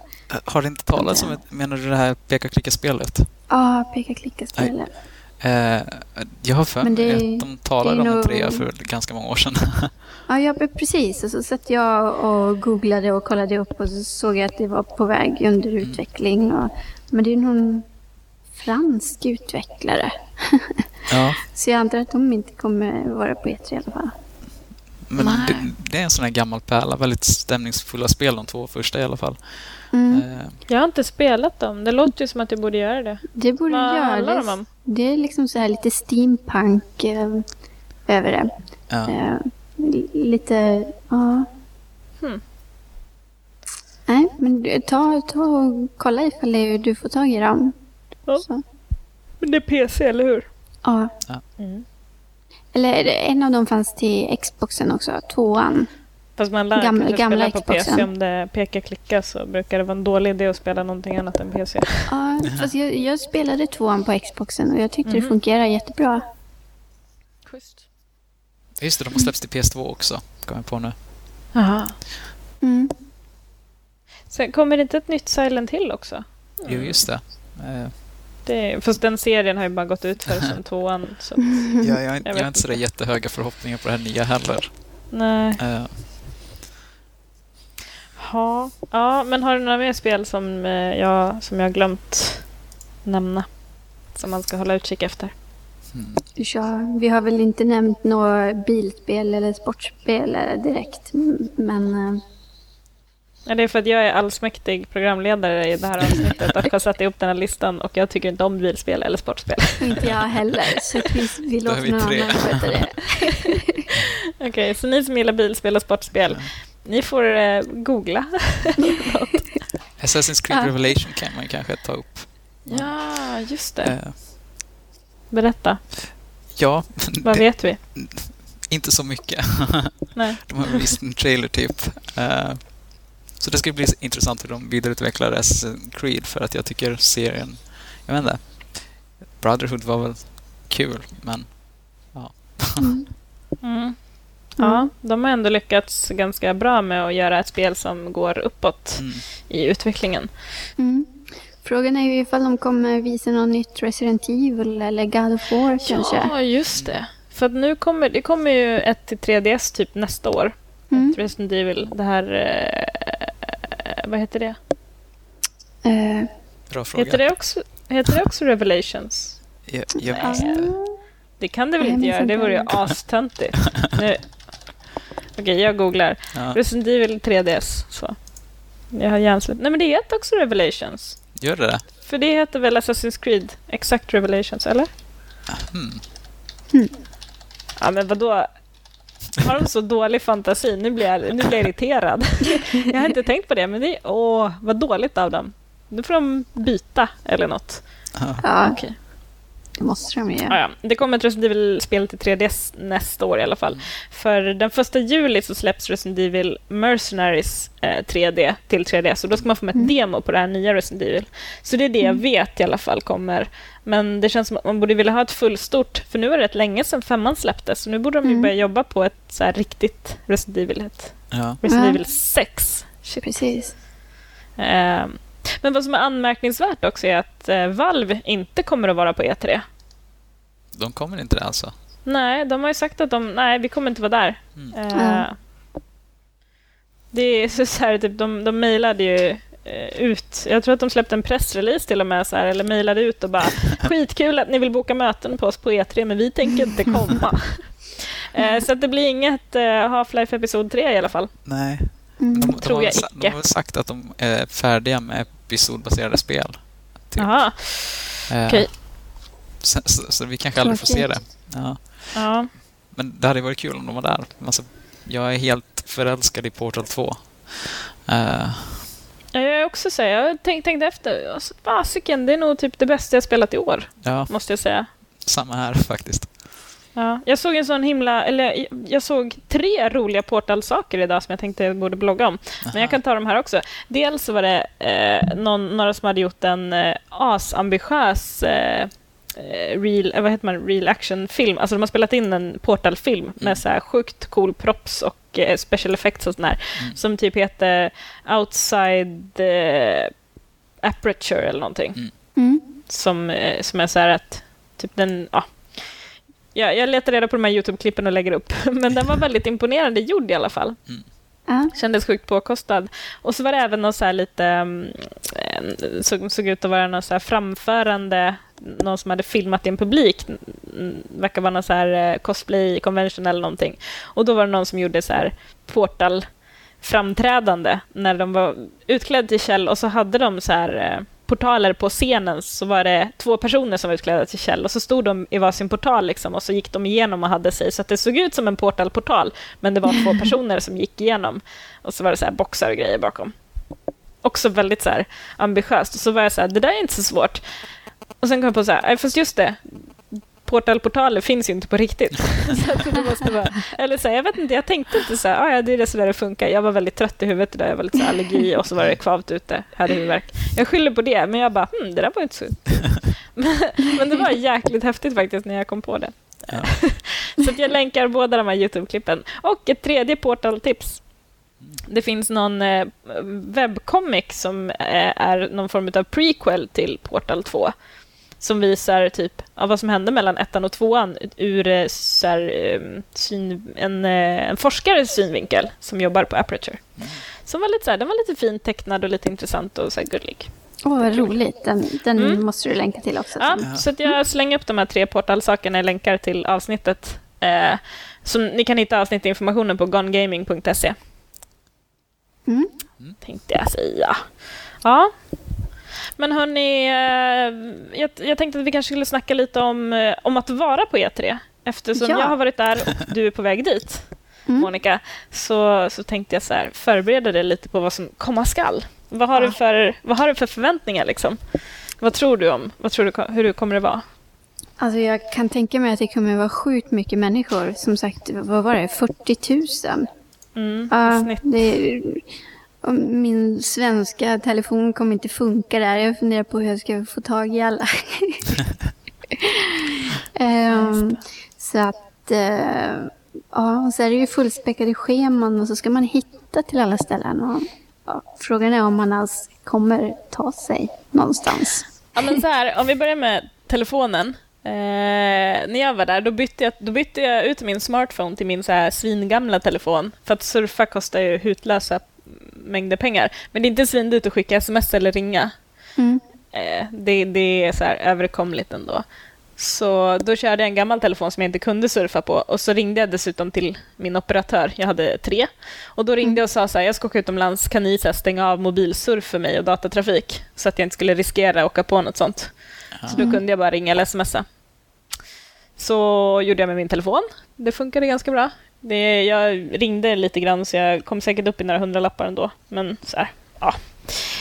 Har det inte talats om, ett, menar du det här peka-klicka-spelet? Ja, ah, peka-klicka-spelet. Eh, jag har för Men mig det- att de talade om en nog- trea för ganska många år sedan. Ja, ja, precis. Och så satt jag och googlade och kollade upp och så såg jag att det var på väg under utveckling. Och, men det är någon fransk utvecklare. ja, Så jag antar att de inte kommer vara på E3 i alla fall. men det, det är en sån här gammal pärla. Väldigt stämningsfulla spel, de två första i alla fall. Mm. Eh, Jag har inte spelat dem. Det låter ju som att jag borde göra det. Det borde Vad göra. handlar de om? det är liksom så här lite steampunk eh, över det. ja. Eh, lite, ja. Hmm. Nej, men du- ta, ta och kolla ifall du får tag i dem. Ja. Så, Men det är PC, eller hur? ja. Mm. Eller en av dem fanns till Xboxen också, tvåan. Fast man lär Gamla- kanske gamla spela på PC. Xboxen. Om det pekar klicka så brukar det vara en dålig idé att spela någonting annat än PC. Ja, fast jag, jag spelade tvåan på Xboxen och jag tyckte Mhm. det fungerar jättebra. Schysst. Just det, de har släppts till PS2 också, kom jag på nu. Aha. Mm. Sen kommer det inte ett nytt Silent Hill också? Jo, just det. Det, fast den serien har ju bara gått ut för som tvåan. Så, ja, jag, jag, har inte sådär jättehöga förhoppningar på det här nya heller. nej. Eh, Ha. Ja, men har du några mer spel som, eh, jag, som jag har glömt nämna? Som man ska hålla utkik efter? hmm. Ja, vi har väl inte nämnt några bilspel eller sportspel eh, direkt. Mm, Men Ja, det är för att jag är allsmäktig programledare i det här avsnittet och har satt ihop den här listan och jag tycker inte om bilspel eller sportspel. inte jag heller. Så vi, vi låter vi någon annan sköta det. Okej, så ni som gillar bilspel och sportspel, ni får eh, googla. Assassin's Creed Ja. Revelation kan man kanske ta upp. Ja, just det. Eh, Berätta. Ja, Vad det, vet vi? inte så mycket. Nej. De har visst en trailer typ. Eh, så det ska bli intressant hur de vidareutvecklar Assassin's Creed för att jag tycker serien, jag vet inte, Brotherhood var väl kul men Mm. Mm. Ja, de har ändå lyckats ganska bra med att göra ett spel som går uppåt mm, i utvecklingen. Mm. Frågan är ju ifall de kommer visa något nytt Resident Evil eller God of War kanske. Ja, just det. För att nu kommer, det kommer ju ett till 3DS typ nästa år. Mm. Resident Evil. Det här... Vad heter det? Eh, bra fråga. Heter det också, heter det också Revelations? Jag, jag, Nej. Det kan det väl inte minns göra? Det inte vore ju astöntigt. Nu- Okej, jag googlar. ja. Resident Evil 3DS. Så. Jag har hjärnsläpp. Nej, men det heter också Revelations. Gör det det? För det heter väl Assassin's Creed? Exakt Revelations, eller? Hmm. Ja, men vadå? Har de så dålig fantasi? Nu blir jag, nu blir jag irriterad. Jag har inte tänkt på det, men det är, åh, vad dåligt av dem. Nu får de byta eller något. Ja. Okej. Det måste de ju Ja. Det kommer ett Resident Evil-spel till 3DS nästa år i alla fall. För den första juli så släpps Resident Evil Mercenaries eh, 3D till 3DS och då ska man få med ett Mm. demo på det här nya Resident Evil. Så det är det jag Mm. vet i alla fall kommer. Men det känns som att man borde vilja ha ett fullstort, för nu är det rätt länge sedan femman släpptes, så nu borde de ju Mm. börja jobba på ett så här riktigt Resident Evil, ett Ja. Resident. Evil 6. Shit. Precis. Eh, men vad som är anmärkningsvärt också är att eh, Valve inte kommer att vara på E E3. De kommer inte det alltså? Nej, de har ju sagt att de, nej, vi kommer inte vara där. Mm. Eh. Det är så så här, typ, de, de mejlade ju eh, ut, jag tror att de släppte en pressrelease till och med, så här, eller mejlade ut och bara skitkul att ni vill boka möten på oss på E3, men vi tänker inte komma. Eh, så att det blir inget eh, Half-Life Episod 3 i alla fall. Nej. Mm. De, de, Tror har, jag sa- de icke. har sagt att de är färdiga med episodbaserade spel. Typ. Jaha, Eh, okej. så, så, så vi kanske aldrig får se det. Ja. ja. Men det hade varit kul om de var där. Alltså, jag är helt förälskad i Portal 2. Eh, Jag är också så jag har tänkt, tänkt efter, alltså, fasiken, det är nog typ det bästa jag spelat i år, ja, måste jag säga. samma här faktiskt. Ja, jag såg en sån himla, eller jag- såg tre roliga Portal-saker idag som jag tänkte jag borde blogga om. Men jag kan ta dem här också. Dels var det eh, någon, några som hade gjort en eh, asambitiös eh, eh, real, eh, vad heter man, real action-film. Alltså de har spelat in en Portal-film Mm. med så här sjukt cool props och eh, special effects och sånt där. Mm. Som typ heter Outside eh, Aperture eller någonting Mm. som, eh, som är så här att typ den, ja. Jag, jag letar reda på de här Youtube-klippen och lägger upp. Men den var väldigt imponerande gjord i alla fall. Ja. Kändes sjukt påkostad. Och så var det även någon så här lite... mm, Såg, såg ut att vara någon så här framförande, någon som hade filmat i en publik. Mm, Verkar vara någon så här eh, cosplay convention eller någonting. Och då var det någon som gjorde så här portal framträdande när de var utklädda till Kjell och så hade de så här eh, portaler på scenen så var det två personer som var utklädda till Kjell och så stod de i varsin portal liksom och så gick de igenom och hade sig så att det såg ut som en portalportal men det var två personer som gick igenom och så var det så här boxar och grejer bakom. Också väldigt så här ambitiöst och så var jag så här, det där är inte så svårt. Och sen kom jag på så här, "Nej, fast just det, portalportaler finns ju inte på riktigt. så det måste vara, eller så här, jag vet inte, jag tänkte inte så här, "Ah, ja det är så där det funkar. Jag var väldigt trött i huvudet idag, jag var lite så allergi och så var det kvavt ute, hade huvudvärk. Jag skyller på det, men jag bara, hm, det där var inte så... men, men det var jäkligt häftigt faktiskt när jag kom på det. Ja. så att jag länkar båda de här Youtube-klippen. Och ett tredje portaltips. Det finns någon eh, webbcomic som eh, är någon form av prequel till Portal 2 som visar typ ja, vad som hände mellan ettan och tvåan ur eh, så här, eh, syn, en, eh, en forskares synvinkel som jobbar på Aperture. Som var lite så här, den var lite fint tecknad och lite intressant och så här gullig. Åh, vad roligt. Den, den Mm. måste du länka till också. Ja, Ja. så att jag slänger upp de här tre portalsakerna i länkar till avsnittet. Eh, som ni kan hitta avsnittinformationen på gonegaming.se, Mm. tänkte jag säga. Ja. Men hörni, eh, jag, jag tänkte att vi kanske skulle snacka lite om, eh, om att vara på E3. Eftersom Ja. jag har varit där och du är på väg dit, Mm. Monica, så, så tänkte jag så här, förbereda dig lite på vad som komma skall. Vad har, Ja. du, för, vad har du för förväntningar? Liksom? Vad tror du om vad tror du, hur det kommer det vara? Alltså jag kan tänka mig att det kommer vara sjukt mycket människor. Som sagt, vad var det? 40 000? Mm, snitt. det, min svenska telefon kommer inte funka där. Jag funderar på hur jag ska få tag i alla. Ehm, så att, eh, ja, så är det ju fullspäckade scheman och så ska man hitta till alla ställen. Och, ja, frågan är om man alls kommer ta sig någonstans. Ja, men så här, om vi börjar med telefonen. Eh, när jag var där, då bytte, jag, då bytte jag ut min smartphone till min så här svingamla telefon. För att surfa kostar ju hutlösa mängder pengar. Men det är inte svindyrt att skicka sms eller ringa. Mm. Eh, det, det är så här överkomligt ändå. Så då körde jag en gammal telefon som jag inte kunde surfa på och så ringde jag dessutom till min operatör. Jag hade tre. Och då ringde jag och sa så här, jag ska åka utomlands, kan ni så stänga av mobilsurf för mig och datatrafik? Så att jag inte skulle riskera att åka på något sånt. Så då kunde jag bara ringa eller smsa. Så gjorde jag med min telefon. Det funkade ganska bra. Det, jag ringde lite grann så jag kom säkert upp i några hundralappar ändå. Men så här, ja,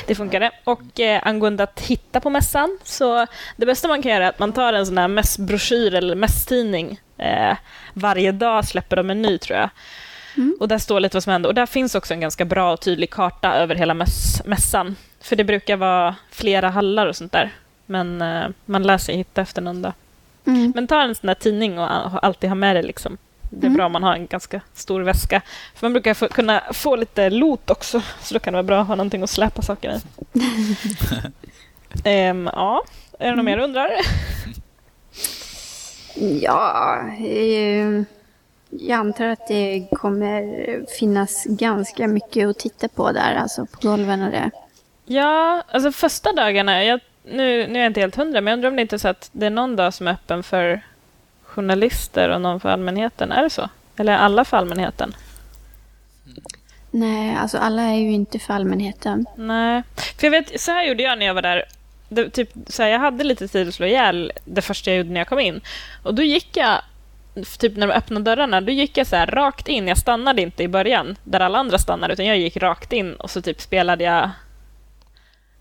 det funkade. Och eh, angående att hitta på mässan, så det bästa man kan göra är att man tar en sån här mässbroschyr eller mässtidning. Eh, varje dag släpper de en ny, tror jag. Och där står lite vad som händer. Och där finns också en ganska bra och tydlig karta över hela mäss mässan. För det brukar vara flera hallar och sånt där. Men eh, man lär sig hitta efter någon dag. Mm. Men ta en sån där tidning och alltid ha med det. Liksom. Det är bra om man har en ganska stor väska. För man brukar få, kunna få lite lot också, så då kan det vara bra att ha någonting att släpa saker i. Ehm, ja, är det något mer du undrar? Ja, eh, jag antar att det kommer finnas ganska mycket att titta på där, alltså på golven och det. Ja, alltså första dagarna, jag, nu, nu är jag inte helt hundra, men jag undrar om det inte är så att det är någon dag som är öppen för journalister och någon för allmänheten. Är det så? Eller är alla för allmänheten? Nej, alltså alla är ju inte för allmänheten. Nej. För jag vet, så här gjorde jag när jag var där. Det, typ, så här, jag hade lite tid att slå ihjäl det första jag gjorde när jag kom in. Och då gick jag, typ när de öppnade dörrarna, då gick jag så här rakt in. Jag stannade inte i början, där alla andra stannade, utan jag gick rakt in och så typ spelade jag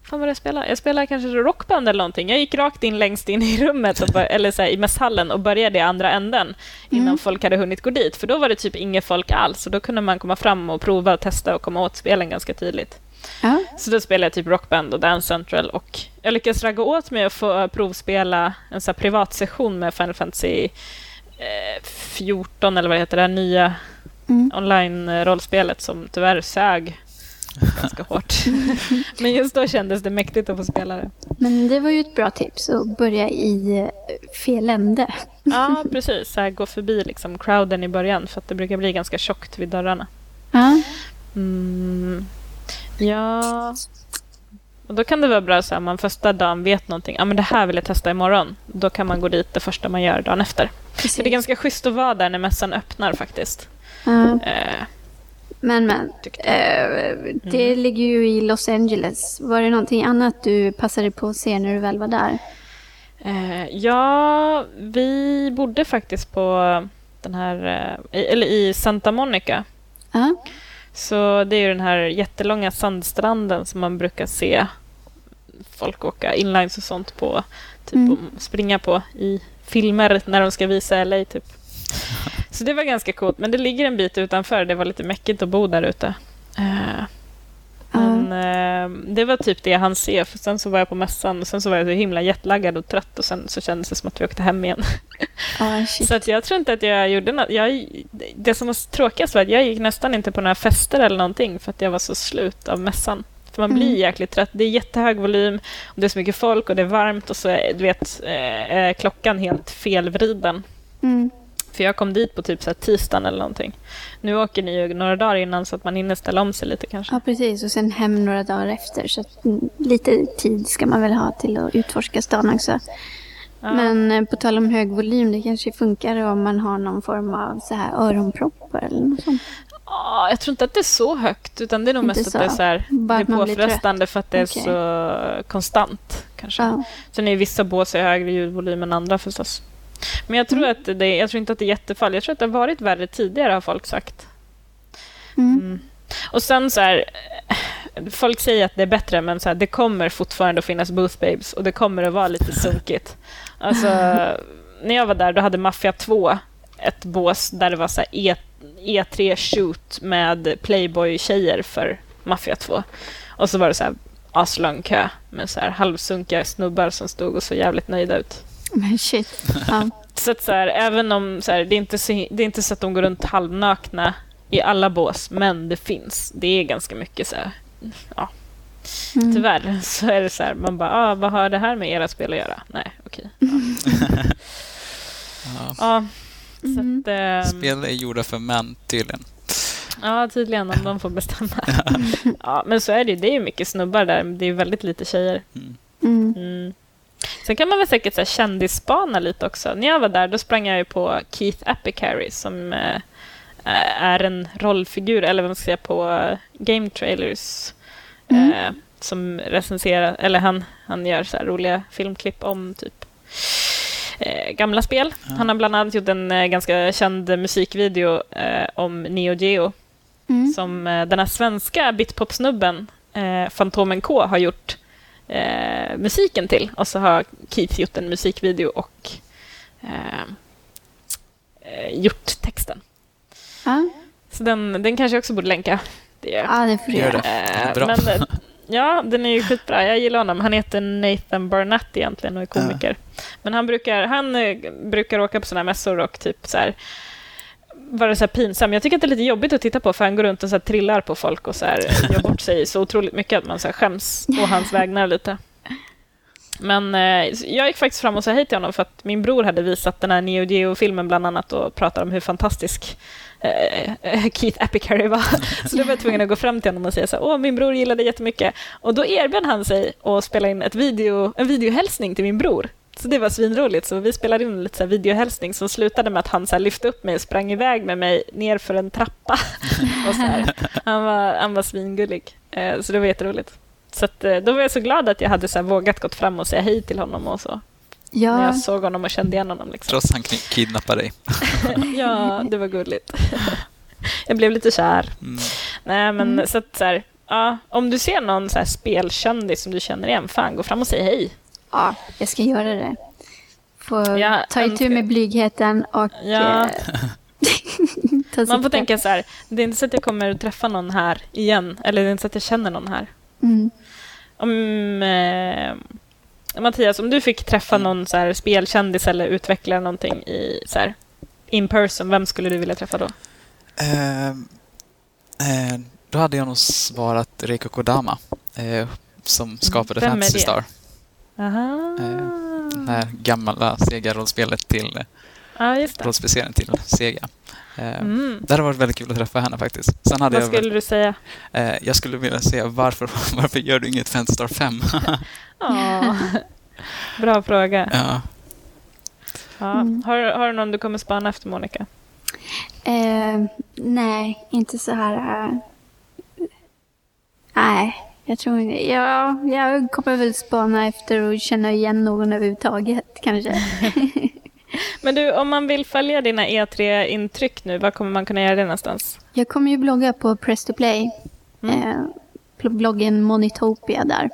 Fan vad jag spelade? Jag spelade kanske rockband eller någonting. Jag gick rakt in längst in i rummet, bör- eller så här, i mässhallen och började i andra änden innan Mm. folk hade hunnit gå dit. För då var det typ inget folk alls. Och då kunde man komma fram och prova och testa och komma åt spelen ganska tydligt. Ja, Så då spelade jag typ Rockband och Dance Central och jag lyckades ragga åt mig att få provspela en sån här privatsession med Final Fantasy eh, 14 eller vad det heter, det här nya Mm. online-rollspelet som tyvärr sög ganska hårt. Men just då kändes det mäktigt att få spela det. men det var ju ett bra tips att börja i eh, fel ände. Ja, precis. Så här, gå förbi liksom crowden i början för att det brukar bli ganska tjockt vid dörrarna. Ja, Mm. Ja... Och då kan det vara bra så här, om man första dagen vet någonting. Ja, men det här vill jag testa imorgon. Då kan man gå dit det första man gör dagen efter. precis. Det är ganska schysst att vara där när mässan öppnar faktiskt. Ja, Eh, men, men. Eh, det ligger ju i Los Angeles. Var det någonting annat du passade på att se när du väl var där? Eh, ja, vi bodde faktiskt på den här, eh, eller i Santa Monica. Ja, Så det är ju den här jättelånga sandstranden som man brukar se folk åka inlines och sånt på, typ Mm. springa på i filmer när de ska visa LA typ. Så det var ganska coolt, men det ligger en bit utanför. Det var lite mäckigt att bo där ute. Eh, Men eh, det var typ det jag hann se, för sen så var jag på mässan och sen så var jag så himla jetlaggad och trött och sen så kändes det som att vi åkte hem igen. shit. Så att jag tror inte att jag gjorde något. Jag, det som var tråkigast var att jag gick nästan inte på några fester eller någonting för att jag var så slut av mässan. För man blir Mm. jäkligt trött. Det är jättehög volym, och det är så mycket folk och det är varmt och så är du vet, eh, är klockan helt felvriden. Mm. För jag kom dit på typ så här tisdagen eller någonting. Nu åker ni ju några dagar innan så att man hinner ställa om sig lite kanske. Ja, precis. Och sen hem några dagar efter. Så att, mm, lite tid ska man väl ha till att utforska stan också. Ja. Men eh, på tal om hög volym, det kanske funkar om man har någon form av så här öronproppar eller något sånt. Ja, jag tror inte att det är så högt, utan det är nog Inte mest så. att det är, så här, Bara det är påfrestande för att det är Okej. så konstant. kanske. Ja. Sen är vissa bås i högre ljudvolym än andra förstås. Men jag tror, Mm. att det, jag tror inte att det är jättefall. Jag tror att det har varit värre tidigare har folk sagt. Mm. Mm. Och sen så här, folk säger att det är bättre men så här, det kommer fortfarande att finnas booth babes och det kommer att vara lite sunkigt. Alltså, när jag var där då hade Mafia 2 ett bås där det var så E, E3 shoot med Playboy-tjejer för Mafia 2. Och så var det så här aslång kö med så här halvsunkiga snubbar som stod och så jävligt nöjda ut. Men shit. Ja. Så att så här, även om så här, det, är inte så, det är inte så att de går runt halvnakna i alla bås, men det finns. Det är ganska mycket så här, ja, Mm. tyvärr så är det så här, man bara, ah, vad har det här med era spel att göra? Nej, okej. Ja. Ja, så Mm. att, ehm, Spel är gjorda för män tydligen. ja, tydligen om de får bestämma. ja, men så är det ju. Det är ju mycket snubbar där, men det är väldigt lite tjejer. Mm. Sen kan man väl säkert så här, kändisspana lite också. När jag var där då sprang jag ju på Keith Apicary som eh, är en rollfigur, eller vad man ska säga, på eh, Game Trailers. Mm. Eh, som recenserar, eller han, han gör så roliga filmklipp om typ eh, gamla spel. Ja. Han har bland annat gjort en eh, ganska känd musikvideo eh, om Neo Geo Mm. som eh, den här svenska bitpop-snubben eh, Fantomen K har gjort eh, musiken till. Och så har Keith gjort en musikvideo och eh, eh, gjort texten. Ja. Så den, den kanske jag också borde länka. Det gör jag. ja, det får du Gör göra. Eh, Bra. Men, eh, ja, den är ju skitbra. Jag gillar honom. Han heter Nathan Barnett egentligen och är komiker. Men han brukar, han brukar åka på såna här mässor och typ så här vara så här pinsam. Jag tycker att det är lite jobbigt att titta på för han går runt och så trillar på folk och så här gör bort sig så otroligt mycket att man så här skäms å hans vägnar lite. Men eh, jag gick faktiskt fram och sa hej till honom för att min bror hade visat den här Neo Geo-filmen bland annat och pratade om hur fantastisk eh, eh, Keith Apicary var. Så då var jag tvungen att gå fram till honom och säga så här, åh, min bror gillade jättemycket. Och då erbjöd han sig att spela in ett video, en videohälsning till min bror. Så det var svinroligt. Så vi spelade in lite så här videohälsning som slutade med att han så här lyfte upp mig och sprang iväg med mig ner för en trappa. och så här. Han, var, han var svingullig. Eh, så det var jätteroligt. Så att, eh, då var jag så glad att jag hade så här vågat gått fram och säga hej till honom och så. När Ja, jag såg honom och kände igen honom. Liksom. Trots han kidnappade dig. ja, det var gulligt. jag blev lite kär. Mm. Nej, men Mm. så att så här, ja, om du ser någon så här spelkändis som du känner igen, fan gå fram och säg hej. Ja, jag ska göra det. Få Ja, ta itu önskar- med blygheten och Ja. eh, Man får tänka så här, det är inte så att jag kommer att träffa någon här igen, eller det är inte så att jag känner någon här. Mm. Om, eh, Mattias, om du fick träffa någon så här spelkändis eller utvecklare någonting i så här, in person, vem skulle du vilja träffa då? Eh, eh, då hade jag nog svarat Reiko Kodama eh, som skapade Vem Fantasy det? Star. Aha. Det här gamla Sega-rollspelet till just det. rollspelserien till Sega. Eh, Mm. Det hade varit väldigt kul att träffa henne faktiskt. Sen hade Vad jag, väl- skulle du säga? eh, jag skulle vilja se varför, varför gör du inget Fantasy Star 5? Ja. Bra fråga. ja. Ja. Mm. Har, har du någon du kommer spana efter, Monica? Eh, nej, inte så här. eh, nej, jag tror. Ja, jag kommer väl spana efter och känna igen någon överhuvudtaget kanske. Men du, om man vill följa dina E3-intryck nu, var kommer man kunna göra det någonstans? Jag kommer ju blogga på Press to Play. Mm. Eh, bloggen Monitopia där.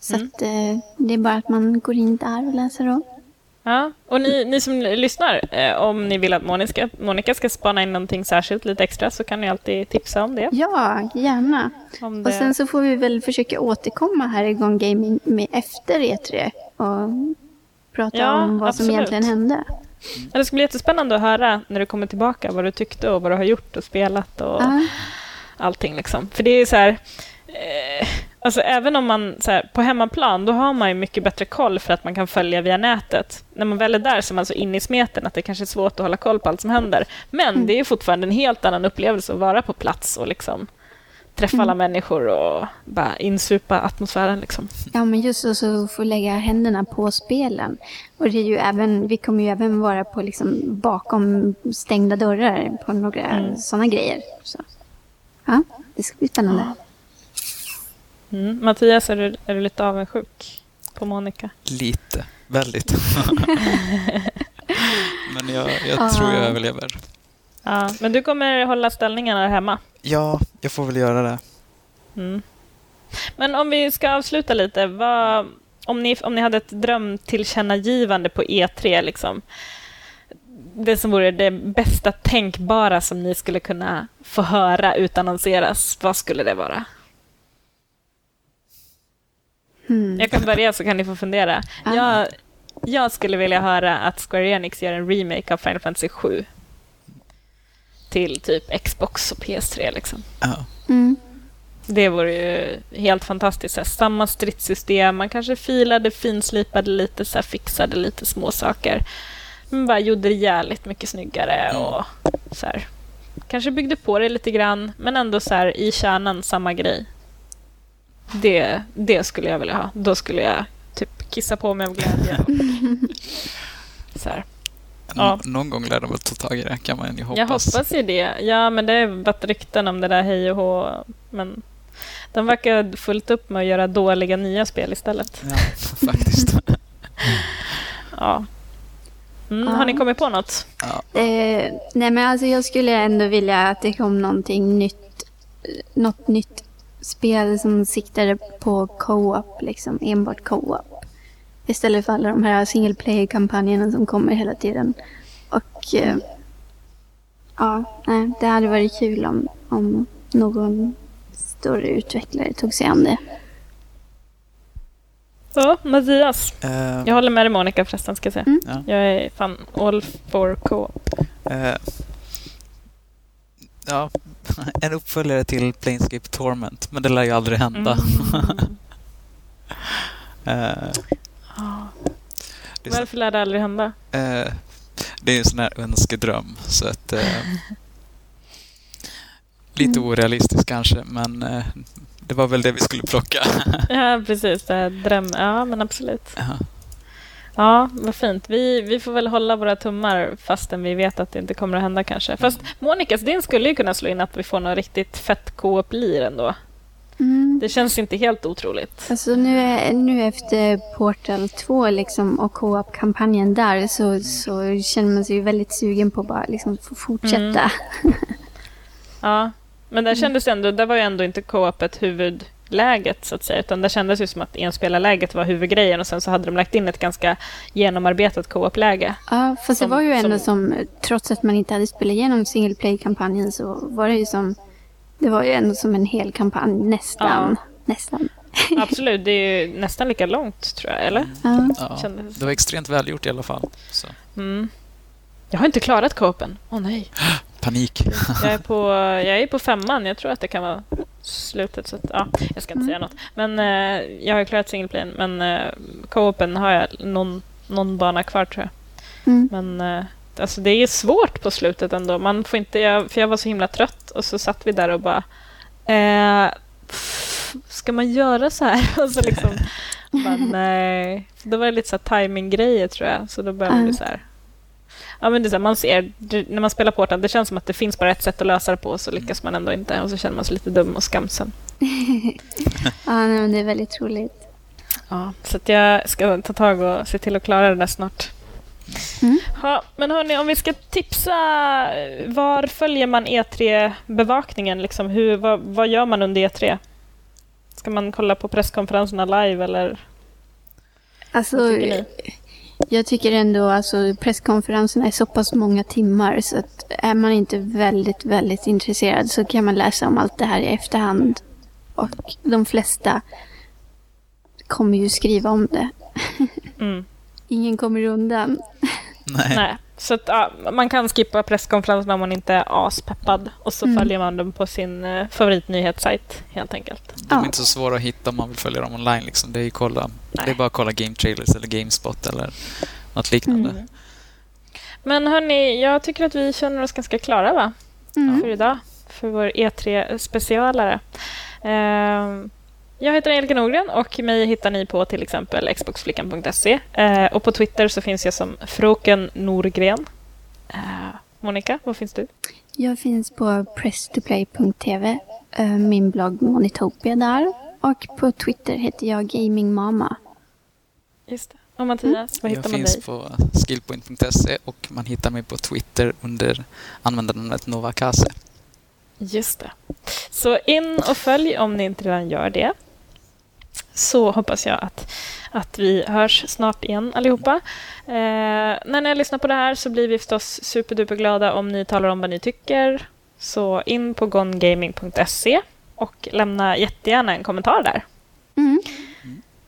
Så Mm. att, eh, det är bara att man går in där och läser då. Ja, och ni, ni som lyssnar, eh, om ni vill att Monica, Monica ska spana in någonting särskilt, lite extra, så kan ni alltid tipsa om det. Ja, gärna. Om det... Och sen så får vi väl försöka återkomma här i Gång Gaming med efter E3 och prata Ja, om vad som absolut. egentligen hände. Ja, Det ska bli jättespännande att höra när du kommer tillbaka vad du tyckte och vad du har gjort och spelat och Ja. allting. Liksom. För det är så här... Alltså även om man så här, på hemmaplan, då har man ju mycket bättre koll för att man kan följa via nätet. När man väl är där så är man så inne i smeten att det kanske är svårt att hålla koll på allt som händer. Men Mm. det är fortfarande en helt annan upplevelse att vara på plats och liksom träffa alla människor och bara insupa atmosfären. Liksom. Ja, men just så, så få lägga händerna på spelen. Och det är ju även, vi kommer ju även vara på liksom bakom stängda dörrar på några Mm. sådana grejer. Så. Ja, det ska bli spännande. Mm. Mattias, är du, är du lite avundsjuk på Monica? Lite. Väldigt. Men jag, jag Ja. tror jag överlever. Ja, men du kommer hålla ställningarna hemma? Ja, jag får väl göra det. Mm. Men om vi ska avsluta lite. Vad, om, ni, om ni hade ett drömtillkännagivande på E3, liksom, det som vore det bästa tänkbara som ni skulle kunna få höra utannonseras, vad skulle det vara? Hmm. Jag kan börja så kan ni få fundera. Ah. Jag, jag skulle vilja höra att Square Enix gör en remake av Final Fantasy 7 till typ Xbox och PS3. Liksom. Ja. Mm. Det vore ju helt fantastiskt. Så här, samma stridssystem, man kanske filade, finslipade lite, så här, fixade lite små saker. Men bara gjorde det jävligt mycket snyggare och så här. Kanske byggde på det lite grann, men ändå så här, i kärnan samma grej. Det, det skulle jag vilja ha. Då skulle jag typ kissa på mig av glädje. Så här. Ja. Nå- Någon gång lär de väl ta tag i det, kan man ju hoppas. Jag hoppas ju det. Ja, men det har varit rykten om det där hej och hå. Men de verkar fullt upp med att göra dåliga nya spel istället. Ja, faktiskt. Ja. Mm, Ja. Har ni kommit på något? Ja. Eh, nej men alltså jag skulle ändå vilja att det kom någonting nytt. Något nytt spel som siktade på co-op, liksom enbart co-op. Istället för alla de här single player-kampanjerna som kommer hela tiden. Och eh, ja, nej, det hade varit kul om, om någon större utvecklare tog sig an det. Ja, Mattias. Eh, Jag håller med dig Monica förresten, ska jag säga. Mm. ja. Jag är fan all for co-op. Eh, ja, en uppföljare till Planescape Torment, men det lär ju aldrig hända. Mm. Så, Varför lär det aldrig hända? eh, det är en sån här önskedröm, så att... Eh, lite Mm. orealistiskt kanske, men det var väl det vi skulle plocka. Ja, precis. Dröm... Ja, men absolut. Ja. Ja, vad fint. Vi, vi får väl hålla våra tummar fastän vi vet att det inte kommer att hända kanske. Fast Monikas, din skulle ju kunna slå in att vi får något riktigt fett co-op-lir ändå. Mm. Det känns inte helt otroligt. Alltså nu, är, nu efter Portal 2 liksom, och co-op-kampanjen där så, så känner man sig ju väldigt sugen på att bara liksom få fortsätta. Ja, men där kändes ändå, där var ju ändå inte co-opet huvudläget så att säga, utan det kändes ju som att enspelarläget var huvudgrejen och sen så hade de lagt in ett ganska genomarbetat co-op-läge. Ja, fast Som- det var ju ändå som- som, trots att man inte hade spelat igenom single play-kampanjen så var det ju som, det var ju ändå som en hel kampanj, nästan. Nästan. Absolut, det är ju nästan lika långt tror jag, eller? Ja. Ja, Kändes. det var extremt välgjort i alla fall. Så. Mm. Jag har inte klarat co-open. Åh nej. Panik. Jag är, på, jag är på femman. Jag tror att det kan vara slutet. Så att, ja, jag ska inte säga något. Men eh, jag har klarat singleplayen. Men eh, co-open har jag någon, någon bana kvar tror jag. Mm. Men eh, alltså, det är svårt på slutet ändå. Man får inte, jag, för jag var så himla trött och så satt vi där och bara eh, pff, Ska man göra så här? Och så liksom, bara, nej. Så då var det lite så här timing-grejer tror jag. Så då började Ja. det så här. Ja, men det är så här, man ser, när man spelar Portal, det känns som att det finns bara ett sätt att lösa det på, så lyckas man ändå inte. Och så känner man sig lite dum och skamsen. ja, nej, men det är väldigt roligt. Ja, så jag ska ta tag och se till att klara det där snart. Mm. Ja, men hörni, om vi ska tipsa, var följer man E3-bevakningen? Liksom, hur, vad, vad gör man under E3? Ska man kolla på presskonferenserna live eller Alltså? Jag tycker ändå alltså presskonferenserna är så pass många timmar så att är man inte väldigt, väldigt intresserad så kan man läsa om allt det här i efterhand. Och de flesta kommer ju skriva om det. Mm. Ingen kommer undan. Nej. Nej. Så att, ja, man kan skippa presskonferenserna om man inte är aspeppad och så Mm. följer man dem på sin eh, favoritnyhetssajt helt enkelt. De är Ja. inte så svåra att hitta om man vill följa dem online. Liksom. Det, är ju kolla, det är bara att kolla Game Trailers eller Gamespot eller något liknande. Mm. Men hörni, jag tycker att vi känner oss ganska klara va? Mm. för idag, för vår E3-specialare. Ehm, jag heter Angelica Norgren och mig hittar ni på till exempel xboxflickan.se. Eh, och på Twitter så finns jag som Froken Norgren. Eh, Monica, var finns du? Jag finns på presstoplay.tv, eh, min blogg Monitopia där. Och på Twitter heter jag Gaming Mama. Just det. Och Mattias, var Jag hittar man finns dig? på skillpoint.se och man hittar mig på Twitter under användarnamnet Novakase. Just det. Så in och följ om ni inte redan gör det. Så hoppas jag att, att vi hörs snart igen allihopa. Eh, när ni lyssnar på det här så blir vi förstås superduperglada om ni talar om vad ni tycker. Så in på gongaming.se och lämna jättegärna en kommentar där. Mm.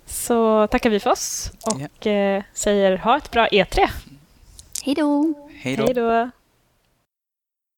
Så tackar vi för oss och eh, säger ha ett bra E3. Hej då! Hej då. Hej då!